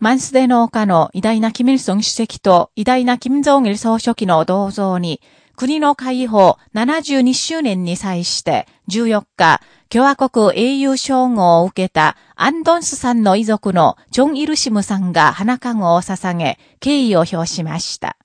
マンスデ農家の偉大なキム・イルソン主席と偉大なキム・ジョンイル総書記の銅像に、国の解放72周年に際して14日、共和国英雄称号を受けたアンドンスさんの遺族のチョン・イルシムさんが花籠を捧げ、敬意を表しました。